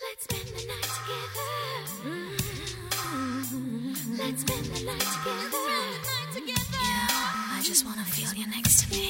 Let's spend the night together. Mm-hmm. Let's spend the night together. Yeah, I just wanna feel you next to me.